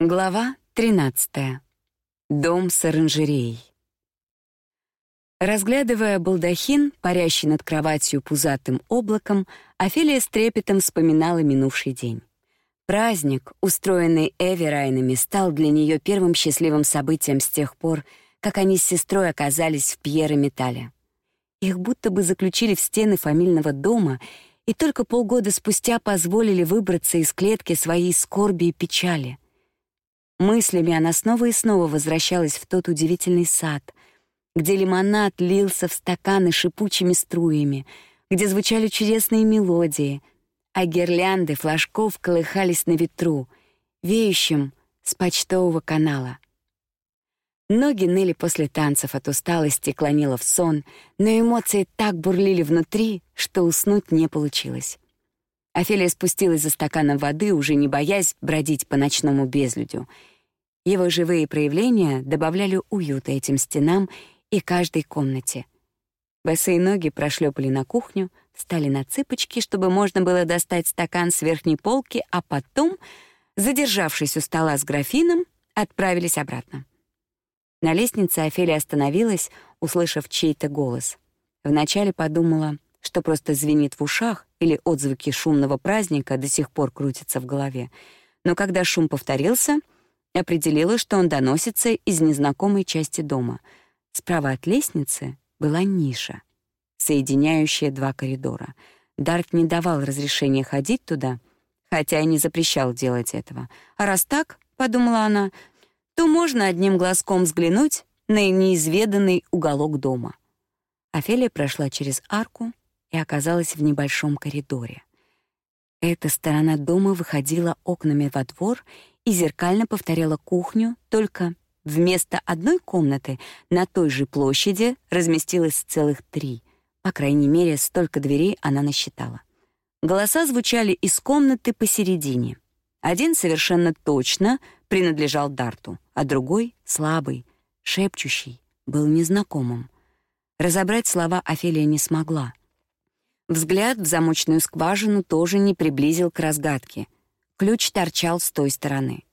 Глава 13. Дом с оранжереей. Разглядывая балдахин, парящий над кроватью пузатым облаком, Офелия с трепетом вспоминала минувший день. Праздник, устроенный Эви стал для нее первым счастливым событием с тех пор, как они с сестрой оказались в Пьере-Металле. Их будто бы заключили в стены фамильного дома и только полгода спустя позволили выбраться из клетки своей скорби и печали — Мыслями она снова и снова возвращалась в тот удивительный сад, где лимонад лился в стаканы шипучими струями, где звучали чудесные мелодии, а гирлянды флажков колыхались на ветру, веющем с почтового канала. Ноги ныли после танцев от усталости, клонило в сон, но эмоции так бурлили внутри, что уснуть не получилось. Офелия спустилась за стаканом воды, уже не боясь бродить по ночному безлюдю. Его живые проявления добавляли уюта этим стенам и каждой комнате. Босые ноги прошлепали на кухню, встали на цыпочки, чтобы можно было достать стакан с верхней полки, а потом, задержавшись у стола с графином, отправились обратно. На лестнице Офелия остановилась, услышав чей-то голос. Вначале подумала, что просто звенит в ушах или отзвуки шумного праздника до сих пор крутятся в голове. Но когда шум повторился, определила, что он доносится из незнакомой части дома. Справа от лестницы была ниша, соединяющая два коридора. Дарт не давал разрешения ходить туда, хотя и не запрещал делать этого. А раз так, подумала она, то можно одним глазком взглянуть на неизведанный уголок дома. Офелия прошла через арку и оказалась в небольшом коридоре. Эта сторона дома выходила окнами во двор и зеркально повторяла кухню, только вместо одной комнаты на той же площади разместилось целых три. По крайней мере, столько дверей она насчитала. Голоса звучали из комнаты посередине. Один совершенно точно принадлежал Дарту, а другой, слабый, шепчущий, был незнакомым. Разобрать слова Офелия не смогла. Взгляд в замочную скважину тоже не приблизил к разгадке. Ключ торчал с той стороны.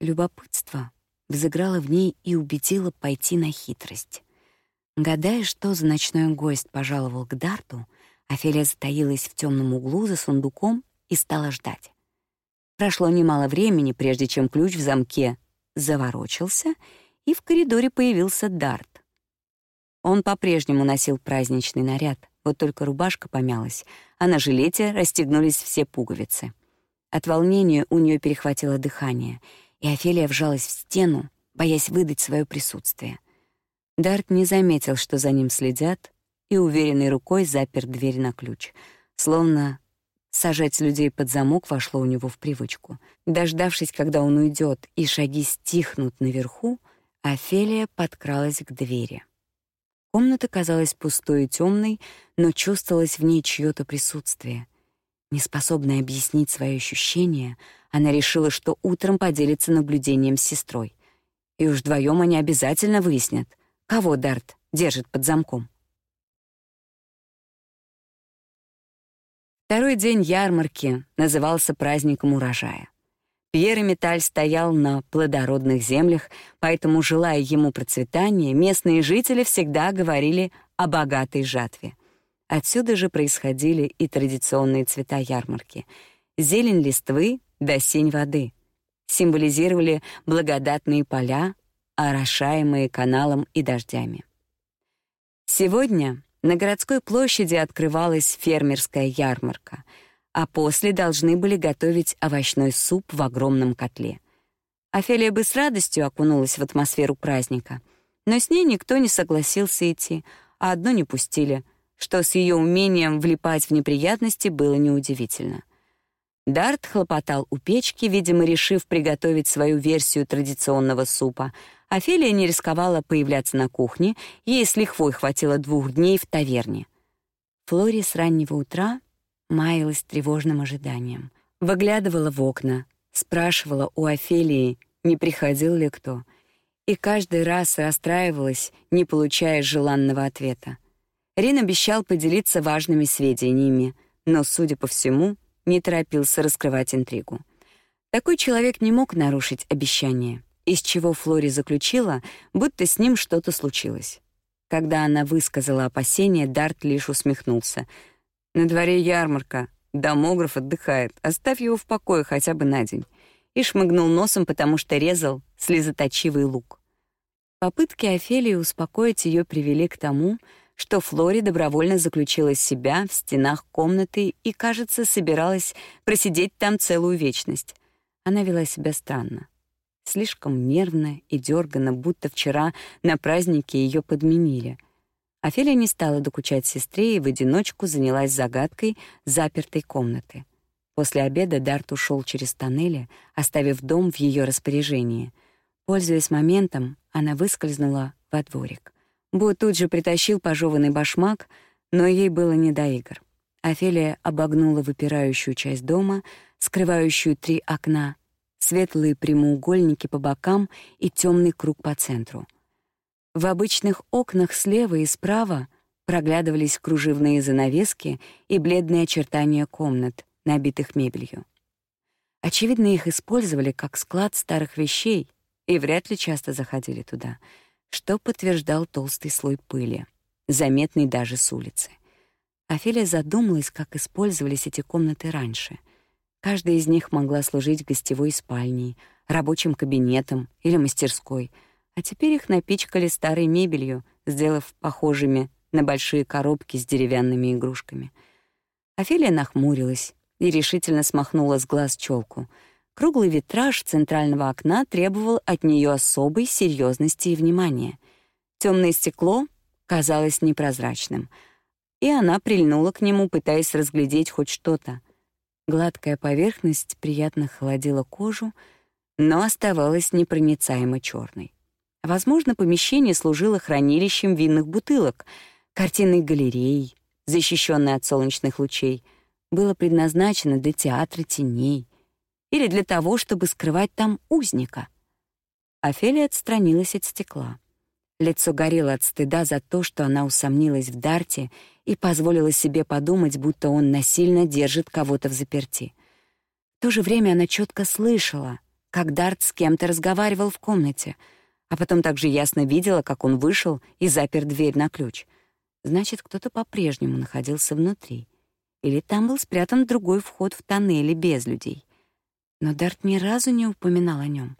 Любопытство взыграло в ней и убедило пойти на хитрость. Гадая, что за ночной гость пожаловал к Дарту, Офелия затаилась в темном углу за сундуком и стала ждать. Прошло немало времени, прежде чем ключ в замке заворочился, и в коридоре появился Дарт. Он по-прежнему носил праздничный наряд, вот только рубашка помялась, а на жилете расстегнулись все пуговицы. От волнения у нее перехватило дыхание, и Офелия вжалась в стену, боясь выдать свое присутствие. Дарт не заметил, что за ним следят, и уверенной рукой запер дверь на ключ, словно сажать людей под замок вошло у него в привычку. Дождавшись, когда он уйдет и шаги стихнут наверху, Офелия подкралась к двери. Комната казалась пустой и темной, но чувствовалось в ней чьё-то присутствие. Неспособная объяснить свои ощущения, она решила, что утром поделится наблюдением с сестрой. И уж вдвоем они обязательно выяснят, кого Дарт держит под замком. Второй день ярмарки назывался праздником урожая. Пьер Металь стоял на плодородных землях, поэтому, желая ему процветания, местные жители всегда говорили о богатой жатве. Отсюда же происходили и традиционные цвета ярмарки — зелень листвы да синь воды. Символизировали благодатные поля, орошаемые каналом и дождями. Сегодня на городской площади открывалась фермерская ярмарка — а после должны были готовить овощной суп в огромном котле. Офелия бы с радостью окунулась в атмосферу праздника, но с ней никто не согласился идти, а одну не пустили, что с ее умением влипать в неприятности было неудивительно. Дарт хлопотал у печки, видимо, решив приготовить свою версию традиционного супа. Офелия не рисковала появляться на кухне, ей с лихвой хватило двух дней в таверне. Флори с раннего утра маялась тревожным ожиданием. Выглядывала в окна, спрашивала у Офелии, не приходил ли кто, и каждый раз расстраивалась, не получая желанного ответа. Рин обещал поделиться важными сведениями, но, судя по всему, не торопился раскрывать интригу. Такой человек не мог нарушить обещание, из чего Флори заключила, будто с ним что-то случилось. Когда она высказала опасение, Дарт лишь усмехнулся. «На дворе ярмарка. Домограф отдыхает. Оставь его в покое хотя бы на день». И шмыгнул носом, потому что резал слезоточивый лук. Попытки Офелии успокоить ее привели к тому, что Флори добровольно заключила себя в стенах комнаты и, кажется, собиралась просидеть там целую вечность. Она вела себя странно слишком нервно и дёрганно, будто вчера на празднике её подменили. Офелия не стала докучать сестре и в одиночку занялась загадкой запертой комнаты. После обеда Дарт ушел через тоннели, оставив дом в её распоряжении. Пользуясь моментом, она выскользнула во дворик. Бо тут же притащил пожеванный башмак, но ей было не до игр. Офелия обогнула выпирающую часть дома, скрывающую три окна, светлые прямоугольники по бокам и темный круг по центру. В обычных окнах слева и справа проглядывались кружевные занавески и бледные очертания комнат, набитых мебелью. Очевидно, их использовали как склад старых вещей и вряд ли часто заходили туда, что подтверждал толстый слой пыли, заметный даже с улицы. Офелия задумалась, как использовались эти комнаты раньше — Каждая из них могла служить гостевой спальней, рабочим кабинетом или мастерской, а теперь их напичкали старой мебелью, сделав похожими на большие коробки с деревянными игрушками. Офелия нахмурилась и решительно смахнула с глаз челку. Круглый витраж центрального окна требовал от нее особой серьезности и внимания. Темное стекло казалось непрозрачным, и она прильнула к нему, пытаясь разглядеть хоть что-то — Гладкая поверхность приятно холодила кожу, но оставалась непроницаемо черной. Возможно, помещение служило хранилищем винных бутылок, картинной галереей, защищенной от солнечных лучей, было предназначено для театра теней или для того, чтобы скрывать там узника. Офелия отстранилась от стекла. Лицо горело от стыда за то, что она усомнилась в Дарте и позволила себе подумать, будто он насильно держит кого-то в заперти. В то же время она четко слышала, как Дарт с кем-то разговаривал в комнате, а потом также ясно видела, как он вышел и запер дверь на ключ. Значит, кто-то по-прежнему находился внутри. Или там был спрятан другой вход в тоннели без людей. Но Дарт ни разу не упоминал о нем.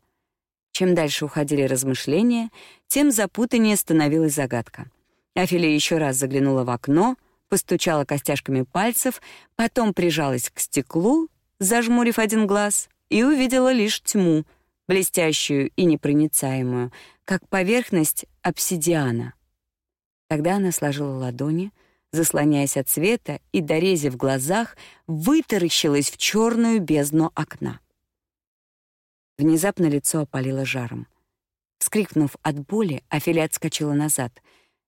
Чем дальше уходили размышления, тем запутаннее становилась загадка. Афилия еще раз заглянула в окно, постучала костяшками пальцев, потом прижалась к стеклу, зажмурив один глаз, и увидела лишь тьму, блестящую и непроницаемую, как поверхность обсидиана. Тогда она сложила ладони, заслоняясь от света и, дорезив в глазах, вытаращилась в черную бездну окна. Внезапно лицо опалило жаром. Вскрикнув от боли, Офелия отскочила назад.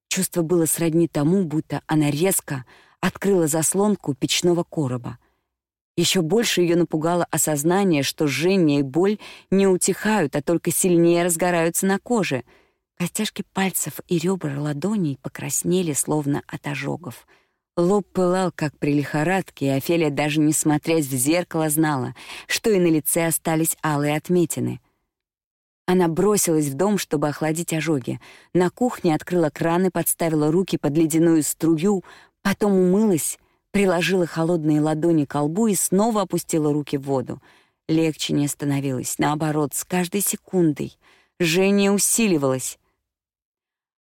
Чувство было сродни тому, будто она резко открыла заслонку печного короба. Еще больше ее напугало осознание, что жжение и боль не утихают, а только сильнее разгораются на коже. Костяшки пальцев и ребра ладоней покраснели, словно от ожогов — Лоб пылал, как при лихорадке, и Офелия, даже не смотрясь в зеркало, знала, что и на лице остались алые отметины. Она бросилась в дом, чтобы охладить ожоги. На кухне открыла кран и подставила руки под ледяную струю, потом умылась, приложила холодные ладони к лбу и снова опустила руки в воду. Легче не становилось, наоборот, с каждой секундой. Жжение усиливалось.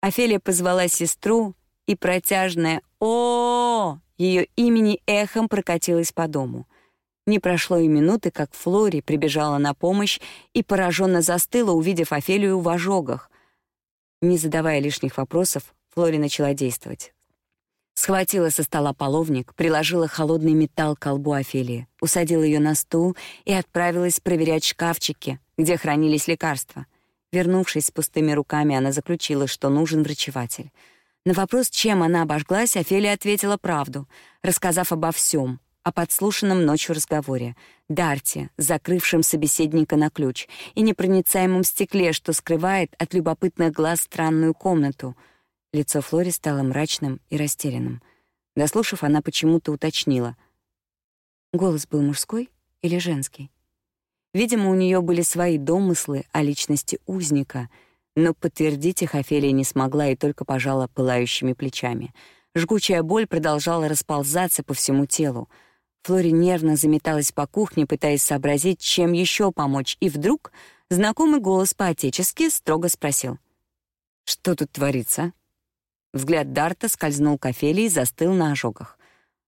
Офелия позвала сестру, и протяжное о, ее имени эхом прокатилось по дому. Не прошло и минуты, как Флори прибежала на помощь и пораженно застыла, увидев Офелию в ожогах. Не задавая лишних вопросов, Флори начала действовать. Схватила со стола половник, приложила холодный металл к колбу Офелии, усадила ее на стул и отправилась проверять шкафчики, где хранились лекарства. Вернувшись с пустыми руками, она заключила, что нужен врачеватель — на вопрос, чем она обожглась, Офелия ответила правду, рассказав обо всем, о подслушанном ночью разговоре, Дарте, закрывшем собеседника на ключ, и непроницаемом стекле, что скрывает от любопытных глаз странную комнату. Лицо Флори стало мрачным и растерянным. Дослушав, она почему-то уточнила. Голос был мужской или женский? Видимо, у нее были свои домыслы о личности узника, но подтвердить их Офелия не смогла и только пожала пылающими плечами. Жгучая боль продолжала расползаться по всему телу. Флори нервно заметалась по кухне, пытаясь сообразить, чем еще помочь, и вдруг знакомый голос по-отечески строго спросил. «Что тут творится?» Взгляд Дарта скользнул к Офелии и застыл на ожогах.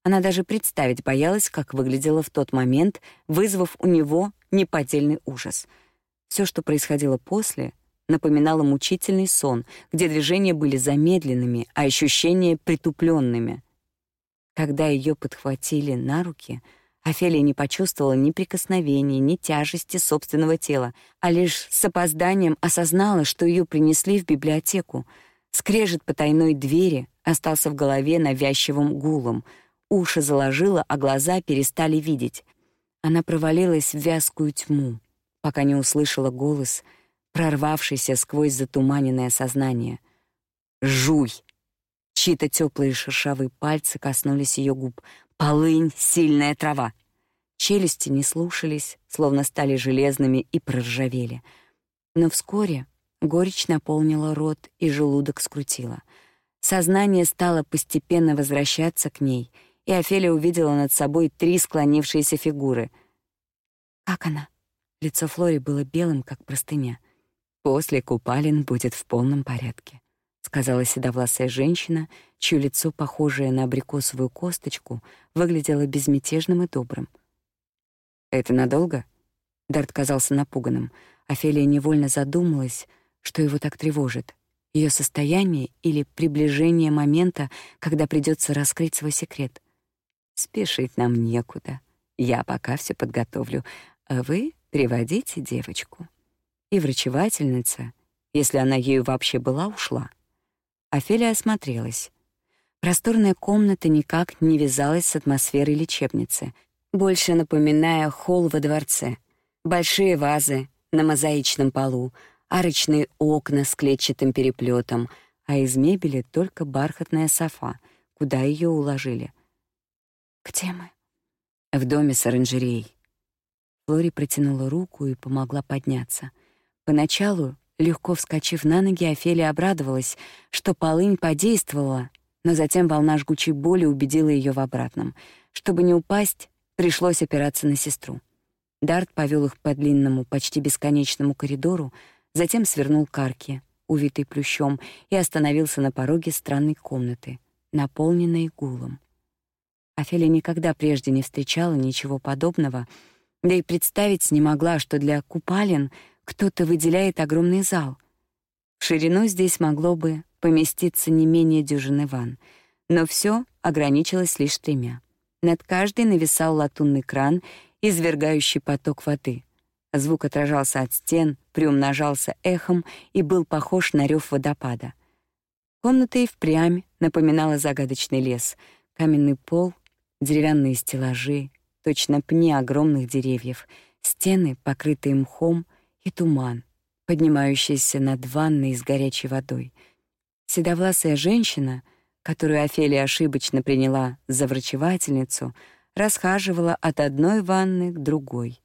Она даже представить боялась, как выглядела в тот момент, вызвав у него неподдельный ужас. Все, что происходило после, напоминало мучительный сон, где движения были замедленными, а ощущения притупленными. Когда ее подхватили на руки, Офелия не почувствовала ни прикосновения, ни тяжести собственного тела, а лишь с опозданием осознала, что ее принесли в библиотеку. Скрежет по тайной двери остался в голове навязчивым гулом. Уши заложило, а глаза перестали видеть. Она провалилась в вязкую тьму, пока не услышала голос, прорвавшийся сквозь затуманенное сознание. «Жуй!» Чьи-то теплые шершавые пальцы коснулись ее губ. «Полынь, сильная трава!» Челюсти не слушались, словно стали железными и проржавели. Но вскоре горечь наполнила рот и желудок скрутила. Сознание стало постепенно возвращаться к ней — и Офелия увидела над собой три склонившиеся фигуры. «Как она?» Лицо Флори было белым, как простыня. «После купалин будет в полном порядке», — сказала седовласая женщина, чье лицо, похожее на абрикосовую косточку, выглядело безмятежным и добрым. «Это надолго?» Дарт казался напуганным. Офелия невольно задумалась, что его так тревожит. Ее состояние или приближение момента, когда придется раскрыть свой секрет. Спешить нам некуда. Я пока все подготовлю, а вы приводите девочку. И врачевательница, если она ею вообще была, ушла. Офелия осмотрелась. Просторная комната никак не вязалась с атмосферой лечебницы, больше напоминая холл во дворце. Большие вазы на мозаичном полу, арочные окна с клетчатым переплетом, а из мебели только бархатная софа, куда ее уложили. «Где мы?» «В доме с оранжереей». Флори протянула руку и помогла подняться. Поначалу, легко вскочив на ноги, Офелия обрадовалась, что полынь подействовала, но затем волна жгучей боли убедила ее в обратном. Чтобы не упасть, пришлось опираться на сестру. Дарт повел их по длинному, почти бесконечному коридору, затем свернул к арке, увитой плющом, и остановился на пороге странной комнаты, наполненной гулом. Офелия никогда прежде не встречала ничего подобного, да и представить не могла, что для купалин кто-то выделяет огромный зал. В ширину здесь могло бы поместиться не менее дюжины ванн, но все ограничилось лишь тремя. Над каждой нависал латунный кран, извергающий поток воды. Звук отражался от стен, приумножался эхом и был похож на рев водопада. Комната и впрямь напоминала загадочный лес. Каменный пол, деревянные стеллажи, точно пни огромных деревьев, стены, покрытые мхом, и туман, поднимающийся над ванной с горячей водой. Седовласая женщина, которую Офелия ошибочно приняла за врачевательницу, расхаживала от одной ванны к другой.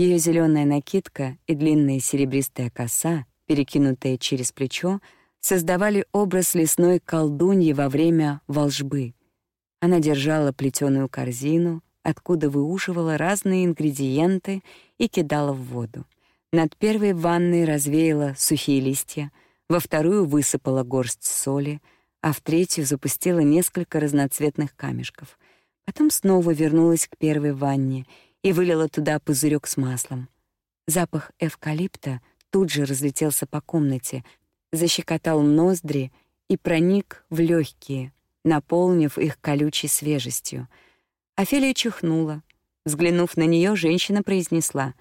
Ее зеленая накидка и длинная серебристая коса, перекинутая через плечо, создавали образ лесной колдуньи во время волжбы — она держала плетеную корзину, откуда выуживала разные ингредиенты и кидала в воду. Над первой ванной развеяла сухие листья, во вторую высыпала горсть соли, а в третью запустила несколько разноцветных камешков. Потом снова вернулась к первой ванне и вылила туда пузырек с маслом. Запах эвкалипта тут же разлетелся по комнате, защекотал ноздри и проник в легкие, наполнив их колючей свежестью. Офелия чихнула. Взглянув на нее, женщина произнесла: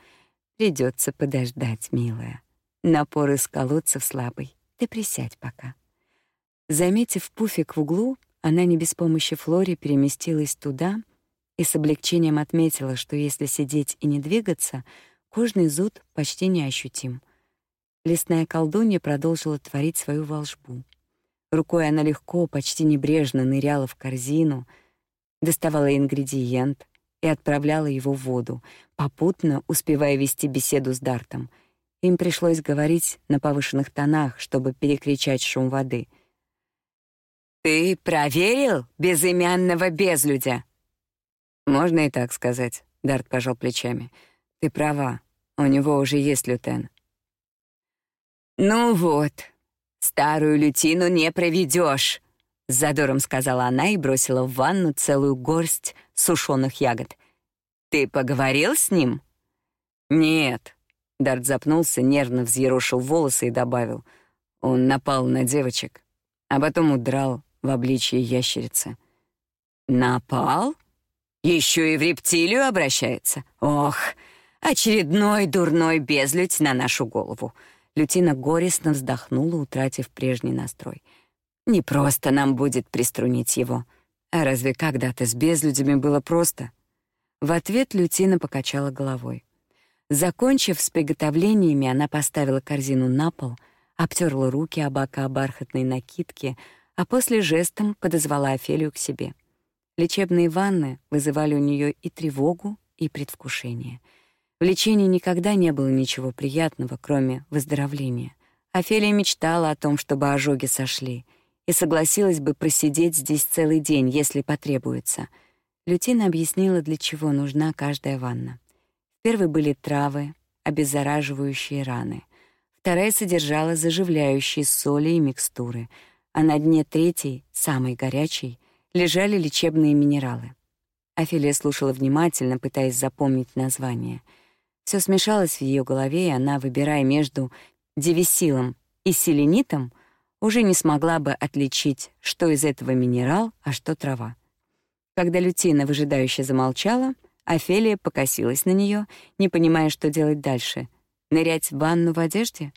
«Придется подождать, милая. Напор из колодцев слабый. Ты присядь пока». Заметив пуфик в углу, она не без помощи Флори переместилась туда и с облегчением отметила, что если сидеть и не двигаться, кожный зуд почти неощутим. Лесная колдунья продолжила творить свою волшбу. Рукой она легко, почти небрежно ныряла в корзину, доставала ингредиент, и отправляла его в воду, попутно успевая вести беседу с Дартом. Им пришлось говорить на повышенных тонах, чтобы перекричать шум воды. «Ты проверил безымянного безлюдя?» «Можно и так сказать», — Дарт пожал плечами. «Ты права, у него уже есть лютен». «Ну вот, старую лютину не проведешь, с задором сказала она и бросила в ванну целую горсть сушеных ягод. «Ты поговорил с ним?» «Нет». Дарт запнулся, нервно взъерошил волосы и добавил. Он напал на девочек, а потом удрал в обличье ящерицы. «Напал? Еще и в рептилию обращается? Ох, очередной дурной безлюдь на нашу голову!» Лютина горестно вздохнула, утратив прежний настрой. «Не просто нам будет приструнить его. А разве когда-то с безлюдями было просто?» В ответ Лютина покачала головой. Закончив с приготовлениями, она поставила корзину на пол, обтерла руки об бока бархатной накидки, а после жестом подозвала Офелию к себе. Лечебные ванны вызывали у нее и тревогу, и предвкушение. В лечении никогда не было ничего приятного, кроме выздоровления. Офелия мечтала о том, чтобы ожоги сошли, и согласилась бы просидеть здесь целый день, если потребуется — Лютина объяснила, для чего нужна каждая ванна. Первой были травы, обеззараживающие раны. Вторая содержала заживляющие соли и микстуры, а на дне третьей, самой горячей, лежали лечебные минералы. Афилия слушала внимательно, пытаясь запомнить название. Все смешалось в ее голове, и она, выбирая между девисилом и селенитом, уже не смогла бы отличить, что из этого минерал, а что трава. Когда Лютина выжидающе замолчала, Офелия покосилась на нее, не понимая, что делать дальше. Нырять в ванну в одежде?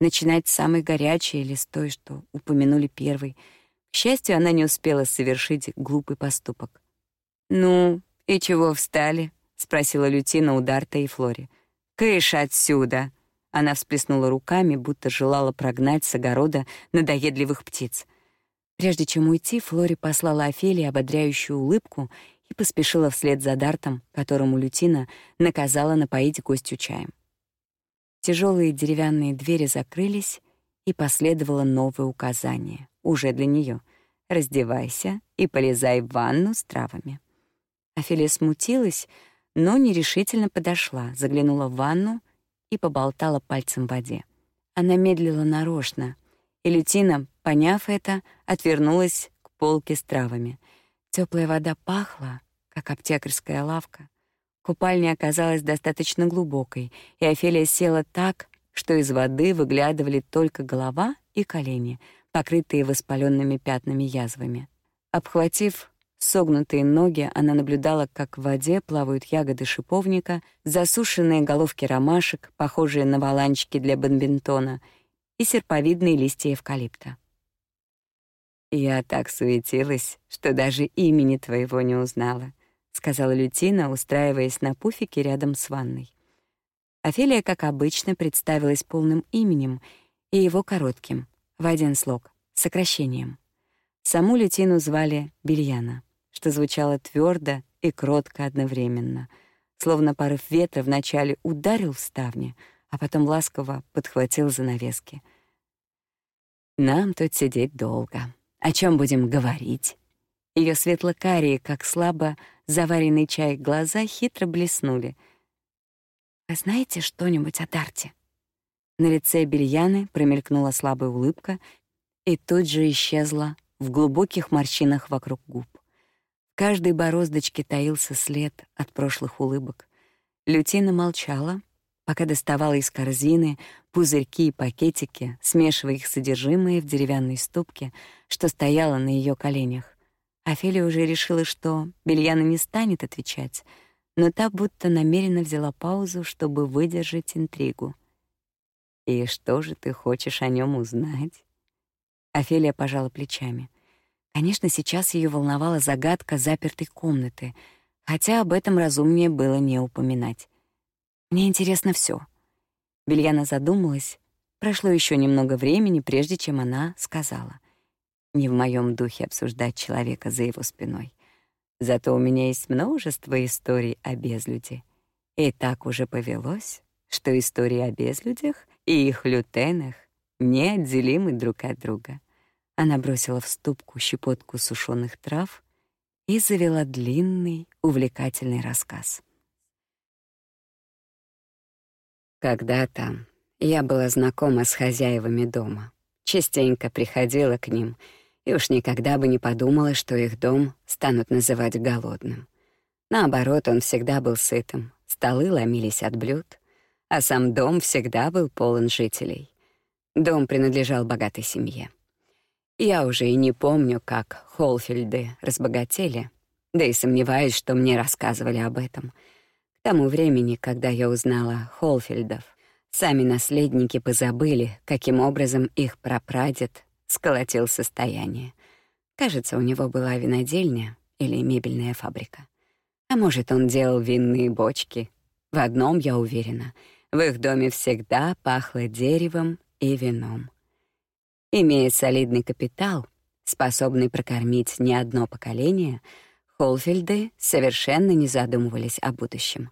Начинать с самой горячей или с той, что упомянули первой? К счастью, она не успела совершить глупый поступок. «Ну, и чего встали?» — спросила Лютина у Дарта и Флори. «Кыш отсюда!» Она всплеснула руками, будто желала прогнать с огорода надоедливых птиц. Прежде чем уйти, Флори послала Офелии ободряющую улыбку и поспешила вслед за Дартом, которому Лютина наказала напоить гостю чаем. Тяжелые деревянные двери закрылись, и последовало новое указание, уже для нее: «Раздевайся и полезай в ванну с травами». Офелия смутилась, но нерешительно подошла, заглянула в ванну и поболтала пальцем в воде. Она медлила нарочно, и Лютина, поняв это, отвернулась к полке с травами. Теплая вода пахла, как аптекарская лавка. Купальня оказалась достаточно глубокой, и Офелия села так, что из воды выглядывали только голова и колени, покрытые воспаленными пятнами язвами. Обхватив согнутые ноги, она наблюдала, как в воде плавают ягоды шиповника, засушенные головки ромашек, похожие на валанчики для бомбинтона — и серповидные листья эвкалипта. «Я так суетилась, что даже имени твоего не узнала», — сказала Лютина, устраиваясь на пуфике рядом с ванной. Офелия, как обычно, представилась полным именем и его коротким, в один слог, сокращением. Саму Лютину звали Бельяна, что звучало твердо и кротко одновременно, словно порыв ветра вначале ударил в ставни, а потом ласково подхватил занавески. «Нам тут сидеть долго. О чем будем говорить?» Ее светло-карие, как слабо заваренный чай, глаза хитро блеснули. «Вы знаете что-нибудь о Дарте?» На лице Бельяны промелькнула слабая улыбка и тут же исчезла в глубоких морщинах вокруг губ. В каждой бороздочке таился след от прошлых улыбок. Лютина молчала, пока доставала из корзины пузырьки и пакетики, смешивая их содержимое в деревянной ступке, что стояла на ее коленях. Офелия уже решила, что Бельяна не станет отвечать, но та будто намеренно взяла паузу, чтобы выдержать интригу. «И что же ты хочешь о нем узнать?» Офелия пожала плечами. Конечно, сейчас ее волновала загадка запертой комнаты, хотя об этом разумнее было не упоминать. Мне интересно все. Бельяна задумалась. Прошло еще немного времени, прежде чем она сказала: "Не в моем духе обсуждать человека за его спиной. Зато у меня есть множество историй о безлюде. И так уже повелось, что истории о безлюдях и их лютенах неотделимы друг от друга. Она бросила в ступку щепотку сушеных трав и завела длинный, увлекательный рассказ. Когда-то я была знакома с хозяевами дома, частенько приходила к ним и уж никогда бы не подумала, что их дом станут называть голодным. Наоборот, он всегда был сытым, столы ломились от блюд, а сам дом всегда был полон жителей. Дом принадлежал богатой семье. Я уже и не помню, как Холфельды разбогатели, да и сомневаюсь, что мне рассказывали об этом. К тому времени, когда я узнала Холфельдов, сами наследники позабыли, каким образом их прапрадед сколотил состояние. Кажется, у него была винодельня или мебельная фабрика. А может, он делал винные бочки. В одном я уверена — в их доме всегда пахло деревом и вином. Имея солидный капитал, способный прокормить не одно поколение, Холфельды совершенно не задумывались о будущем.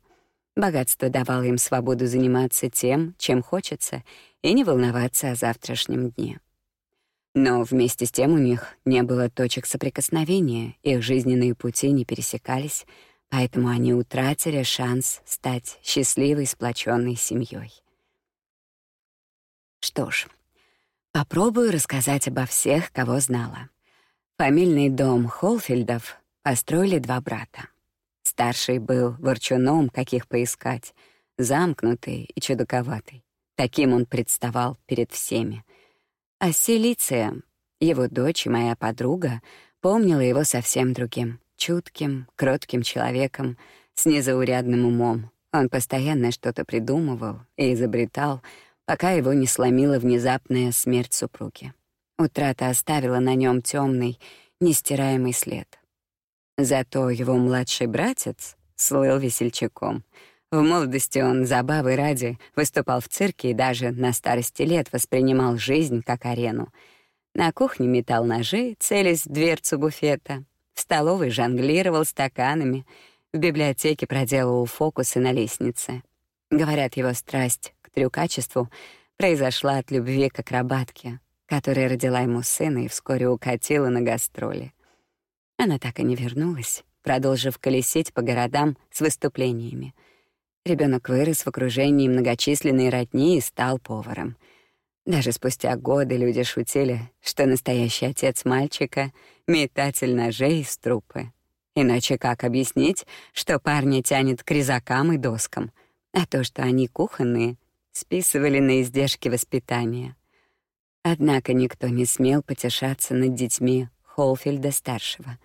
Богатство давало им свободу заниматься тем, чем хочется, и не волноваться о завтрашнем дне. Но вместе с тем у них не было точек соприкосновения, их жизненные пути не пересекались, поэтому они утратили шанс стать счастливой, сплоченной семьей. Что ж, Попробую рассказать обо всех, кого знала. Фамильный дом Холфельдов построили два брата. Старший был ворчуном, каких поискать, замкнутый и чудаковатый. Таким он представал перед всеми. А Селиция, его дочь и моя подруга, помнила его совсем другим, чутким, кротким человеком, с незаурядным умом. Он постоянно что-то придумывал и изобретал, пока его не сломила внезапная смерть супруги. Утрата оставила на нем темный, нестираемый след. Зато его младший братец слыл весельчаком. В молодости он забавы ради выступал в цирке и даже на старости лет воспринимал жизнь как арену. На кухне метал ножи, целясь в дверцу буфета. В столовой жонглировал стаканами. В библиотеке проделывал фокусы на лестнице. Говорят, его страсть трюкачеству произошла от любви к акробатке, которая родила ему сына и вскоре укатила на гастроли. Она так и не вернулась, продолжив колесить по городам с выступлениями. Ребенок вырос в окружении многочисленной родни и стал поваром. Даже спустя годы люди шутили, что настоящий отец мальчика — метатель ножей из трупы. Иначе как объяснить, что парня тянет к резакам и доскам, а то, что они кухонные, списывали на издержки воспитания. Однако никто не смел потешаться над детьми Холфельда-старшего.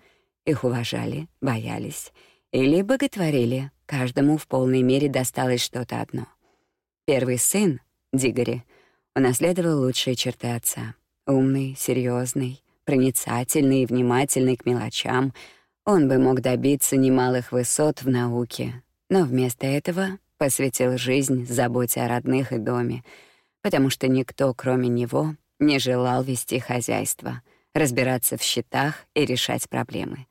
Их уважали, боялись или боготворили, каждому в полной мере досталось что-то одно. Первый сын, Дигори, унаследовал лучшие черты отца. Умный, серьезный, проницательный и внимательный к мелочам, он бы мог добиться немалых высот в науке, но вместо этого посвятил жизнь заботе о родных и доме, потому что никто, кроме него, не желал вести хозяйство, разбираться в счетах и решать проблемы.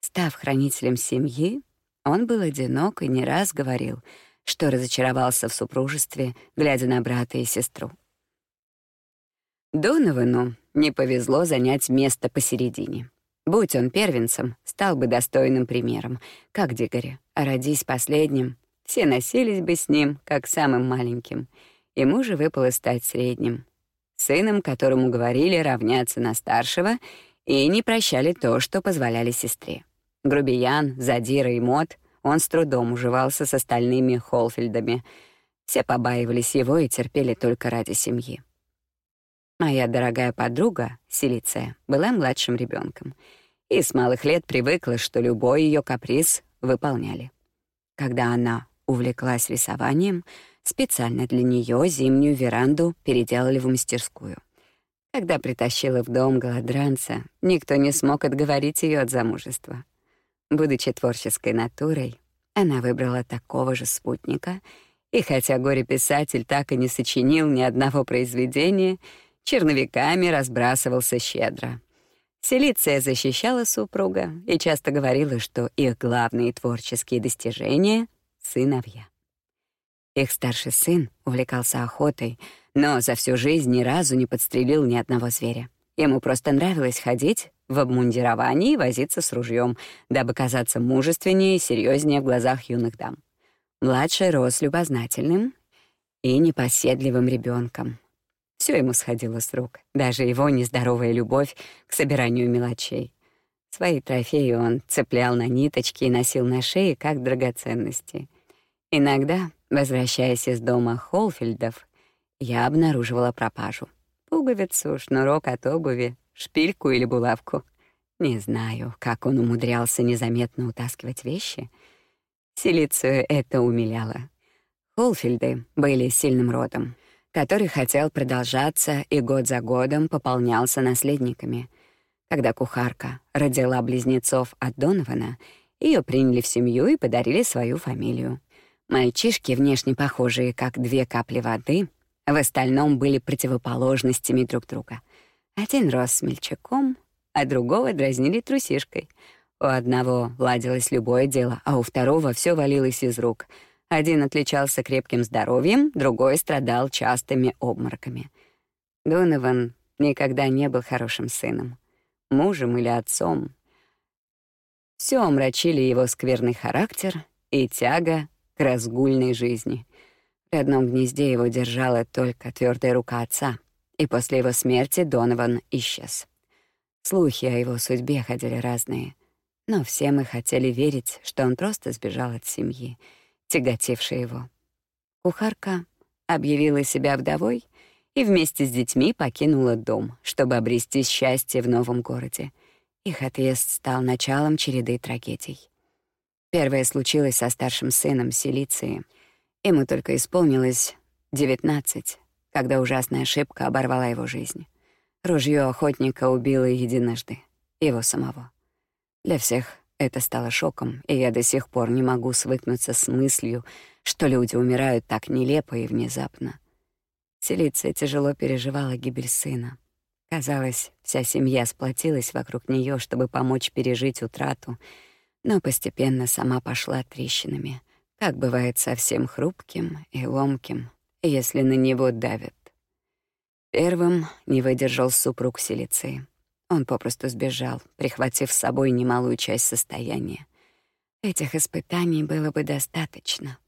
Став хранителем семьи, он был одинок и не раз говорил, что разочаровался в супружестве, глядя на брата и сестру. Доновану не повезло занять место посередине. Будь он первенцем, стал бы достойным примером, как Дигори, а родись последним, все носились бы с ним, как самым маленьким. Ему же выпало стать средним. Сыном, которому говорили равняться на старшего, и не прощали то, что позволяли сестре. Грубиян, задира и мод, он с трудом уживался с остальными Холфельдами. Все побаивались его и терпели только ради семьи. Моя дорогая подруга, Силиция, была младшим ребенком и с малых лет привыкла, что любой ее каприз выполняли. Когда она увлеклась рисованием, специально для нее зимнюю веранду переделали в мастерскую. Когда притащила в дом голодранца, никто не смог отговорить ее от замужества. Будучи творческой натурой, она выбрала такого же спутника, и хотя горе-писатель так и не сочинил ни одного произведения, черновиками разбрасывался щедро. Селиция защищала супруга и часто говорила, что их главные творческие достижения — сыновья. Их старший сын увлекался охотой, но за всю жизнь ни разу не подстрелил ни одного зверя. Ему просто нравилось ходить в обмундировании возиться с ружьем, дабы казаться мужественнее и серьезнее в глазах юных дам. Младший рос любознательным и непоседливым ребенком. Все ему сходило с рук, даже его нездоровая любовь к собиранию мелочей. Свои трофеи он цеплял на ниточки и носил на шее как драгоценности. Иногда, возвращаясь из дома Холфельдов, я обнаруживала пропажу пуговицу, шнурок от обуви, шпильку или булавку. Не знаю, как он умудрялся незаметно утаскивать вещи. Селицию это умиляло. Холфильды были сильным родом, который хотел продолжаться и год за годом пополнялся наследниками. Когда кухарка родила близнецов от Донована, ее приняли в семью и подарили свою фамилию. Мальчишки, внешне похожие как две капли воды, в остальном были противоположностями друг друга. Один рос смельчаком, а другого дразнили трусишкой. У одного ладилось любое дело, а у второго все валилось из рук. Один отличался крепким здоровьем, другой страдал частыми обмороками. Донован никогда не был хорошим сыном, мужем или отцом. Все омрачили его скверный характер и тяга к разгульной жизни. В одном гнезде его держала только твердая рука отца, и после его смерти Донован исчез. Слухи о его судьбе ходили разные, но все мы хотели верить, что он просто сбежал от семьи, тяготившей его. Кухарка объявила себя вдовой и вместе с детьми покинула дом, чтобы обрести счастье в новом городе. Их отъезд стал началом череды трагедий. Первое случилось со старшим сыном Селиции — Ему только исполнилось девятнадцать, когда ужасная ошибка оборвала его жизнь. Ружье охотника убило единожды, его самого. Для всех это стало шоком, и я до сих пор не могу свыкнуться с мыслью, что люди умирают так нелепо и внезапно. Селиция тяжело переживала гибель сына. Казалось, вся семья сплотилась вокруг нее, чтобы помочь пережить утрату, но постепенно сама пошла трещинами — как бывает совсем хрупким и ломким, если на него давят. Первым не выдержал супруг Селиции. Он попросту сбежал, прихватив с собой немалую часть состояния. Этих испытаний было бы достаточно.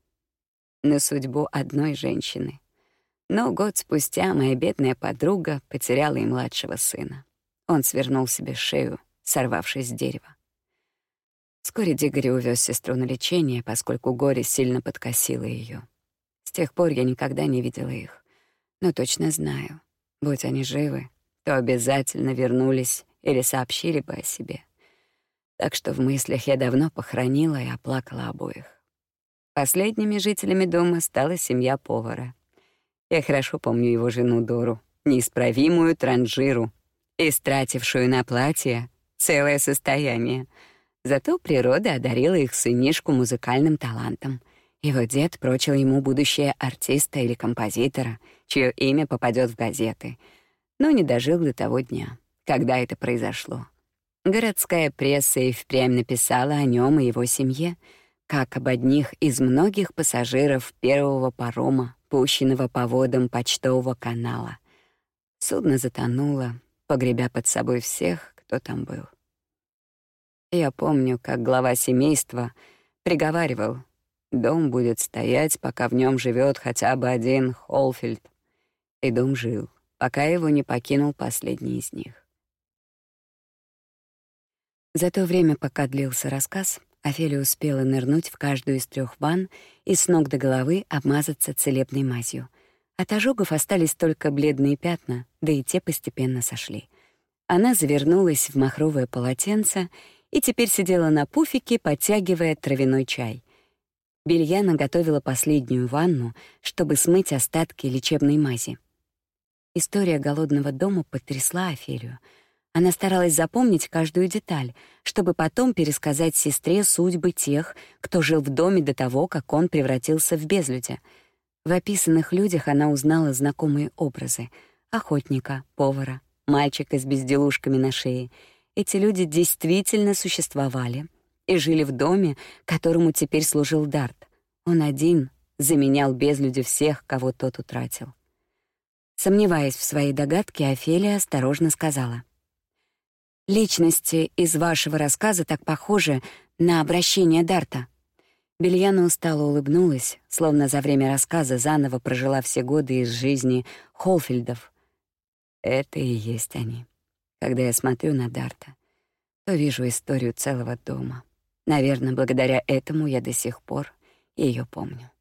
На судьбу одной женщины. Но год спустя моя бедная подруга потеряла и младшего сына. Он свернул себе шею, сорвавшись с дерева. Вскоре Дигори увез сестру на лечение, поскольку горе сильно подкосило ее. С тех пор я никогда не видела их. Но точно знаю, будь они живы, то обязательно вернулись или сообщили бы о себе. Так что в мыслях я давно похоронила и оплакала обоих. Последними жителями дома стала семья повара. Я хорошо помню его жену Дору, неисправимую транжиру, истратившую на платье целое состояние — Зато природа одарила их сынишку музыкальным талантом. Его дед прочил ему будущее артиста или композитора, чье имя попадет в газеты, но не дожил до того дня, когда это произошло. Городская пресса и впрямь написала о нем и его семье, как об одних из многих пассажиров первого парома, пущенного по водам почтового канала. Судно затонуло, погребя под собой всех, кто там был. Я помню, как глава семейства приговаривал, дом будет стоять, пока в нем живет хотя бы один Холфильд. И дом жил, пока его не покинул последний из них. За то время, пока длился рассказ, Офелия успела нырнуть в каждую из трех ванн и с ног до головы обмазаться целебной мазью. От ожогов остались только бледные пятна, да и те постепенно сошли. Она завернулась в махровое полотенце и теперь сидела на пуфике, подтягивая травяной чай. Бельяна готовила последнюю ванну, чтобы смыть остатки лечебной мази. История голодного дома потрясла Офелию. Она старалась запомнить каждую деталь, чтобы потом пересказать сестре судьбы тех, кто жил в доме до того, как он превратился в безлюдя. В описанных людях она узнала знакомые образы — охотника, повара, мальчика с безделушками на шее — Эти люди действительно существовали и жили в доме, которому теперь служил Дарт. Он один заменял безлюдю всех, кого тот утратил. Сомневаясь в своей догадке, Офелия осторожно сказала. «Личности из вашего рассказа так похожи на обращение Дарта». Бельяна устало улыбнулась, словно за время рассказа заново прожила все годы из жизни Холфельдов. Это и есть они. Когда я смотрю на Дарта, то вижу историю целого дома. Наверное, благодаря этому я до сих пор ее помню.